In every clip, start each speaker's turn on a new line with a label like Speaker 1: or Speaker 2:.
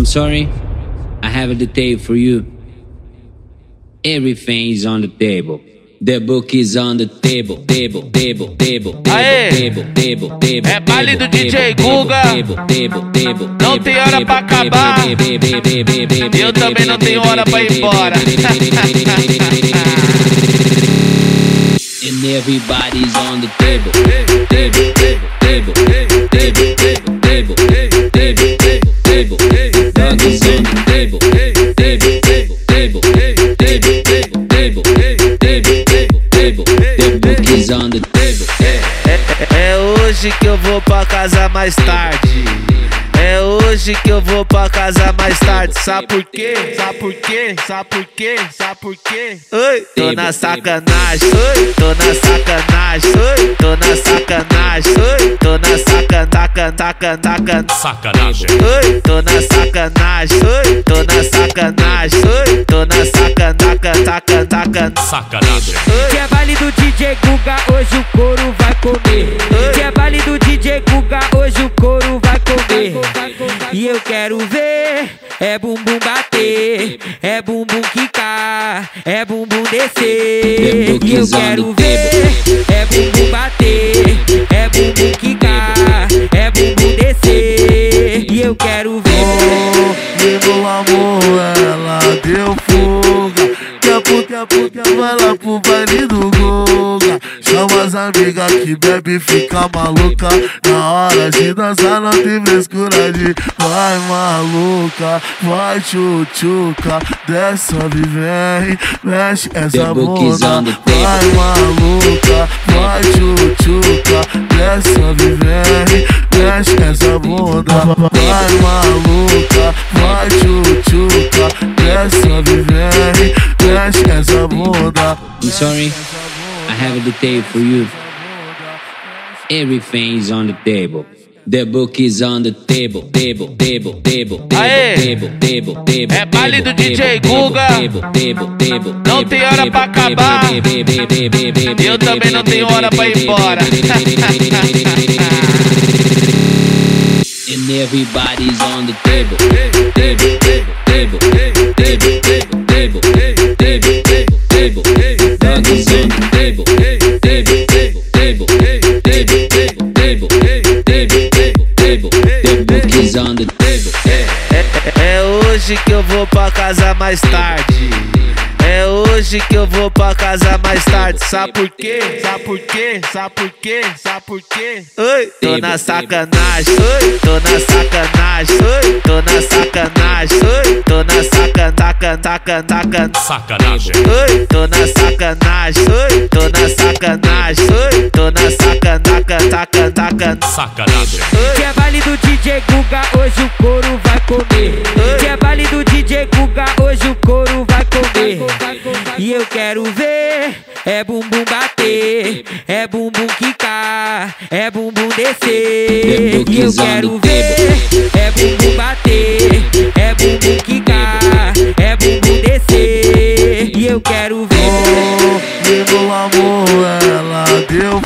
Speaker 1: I'm sorry, I have a detail for you. Everything is on the table. The book is on the table, table, table, table,
Speaker 2: Aê!
Speaker 1: table, table, table.
Speaker 2: É baile do
Speaker 1: table,
Speaker 2: DJ
Speaker 1: table,
Speaker 2: Guga.
Speaker 1: table, table, table,
Speaker 2: Não
Speaker 1: table,
Speaker 2: tem hora pra acabar.
Speaker 1: table, table, table, table,
Speaker 2: Eu também não tenho hora pra ir embora.
Speaker 1: And everybody's on the table. Table,
Speaker 2: hoje que eu vou pra casa mais tarde. É hoje que eu vou pra casa mais tarde. Sabe por quê? Sabe por quê? Sabe por quê? Sabe por quê? Oi, tô na sacanagem. Oi, tô na sacanagem. Oi, tô na sacanagem. Oi, tô na sacan, sacan, sacan, sacan.
Speaker 3: Sacanagem.
Speaker 2: Oi, tô na sacanagem. Oi, tô na sacanagem. Oi, tô na sacan, sacan, sacan, sacan.
Speaker 3: Sacanagem.
Speaker 4: Que é baile do DJ Guga, hoje o couro vai comer. É do DJ Guga, hoje o couro vai comer. E eu quero ver, é bumbum bater, é bumbum quicar, é bumbum descer. E eu quero ver, é bumbum bater, é bumbum quicar, é bumbum descer. E eu quero ver.
Speaker 5: Meu amor, ela deu fuga. Daqui a pouco, daqui a pouco, vai lá pro baile do Guga. Chama as amigas que bebe e fica maluca. Na hora de dançar não tem frescura de Vai maluca, vai tchutchuca. Desce, sobe, vem, mexe essa bunda. Vai maluca, vai tchutchuca. Desce, sobe, vem, mexe essa bunda. Vai maluca, vai tchutchuca. Desce, sobe, vem, mexe essa bunda.
Speaker 1: I'm sorry, Have a detail for you. Everything is on the table. The book is on the table, table, table, table,
Speaker 2: Aê!
Speaker 1: table, table, table.
Speaker 2: É baile do
Speaker 1: table,
Speaker 2: DJ
Speaker 1: table,
Speaker 2: Guga.
Speaker 1: table, table, table,
Speaker 2: Não
Speaker 1: table,
Speaker 2: tem hora pra
Speaker 1: table,
Speaker 2: acabar.
Speaker 1: table, table, table, table,
Speaker 2: Eu também não tenho hora pra ir embora.
Speaker 1: And everybody's on the table. Table, table, table, table, table,
Speaker 2: hoje que eu vou pra casa mais tarde. É hoje que eu vou pra casa mais tarde. Sabe por quê? Sabe por quê? Sabe por quê? Sabe por quê? Oi, tô na sacanagem. Oi, tô na sacanagem. Oi, tô na sacanagem. Oi, tô na sacan, sacan, sacan, sacan.
Speaker 3: Sacanagem.
Speaker 2: Oi, tô na sacanagem. Oi, tô na sacanagem. Oi, tô na sacan, sacan, sacan, sacan.
Speaker 3: Sacanagem.
Speaker 4: Que é baile do DJ Guga, hoje o couro vai comer. Hoje o couro vai comer. E eu quero ver, é bumbum bater, é bumbum quicar, é bumbum descer. E eu quero ver, é bumbum bater, é bumbum quicar, é bumbum descer. E eu quero ver.
Speaker 5: Meu amor, ela deu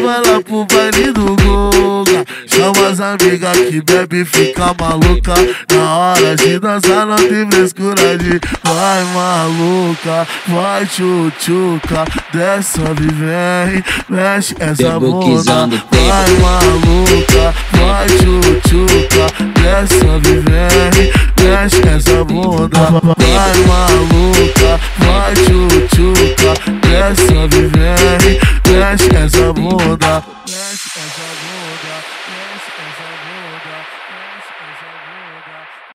Speaker 5: daqui a pouco, vai lá pro baile do Guga. Chama as amigas que bebe e fica maluca. Na hora de dançar não tem frescura de Vai maluca, vai tchutchuca. Desce, sobe, vem, mexe essa bunda. Vai maluca, vai tchutchuca. Desce, sobe, vem, mexe essa bunda. Vai maluca, vai tchutchuca. Desce, sobe, vem, mexe essa bunda. Mexe essa.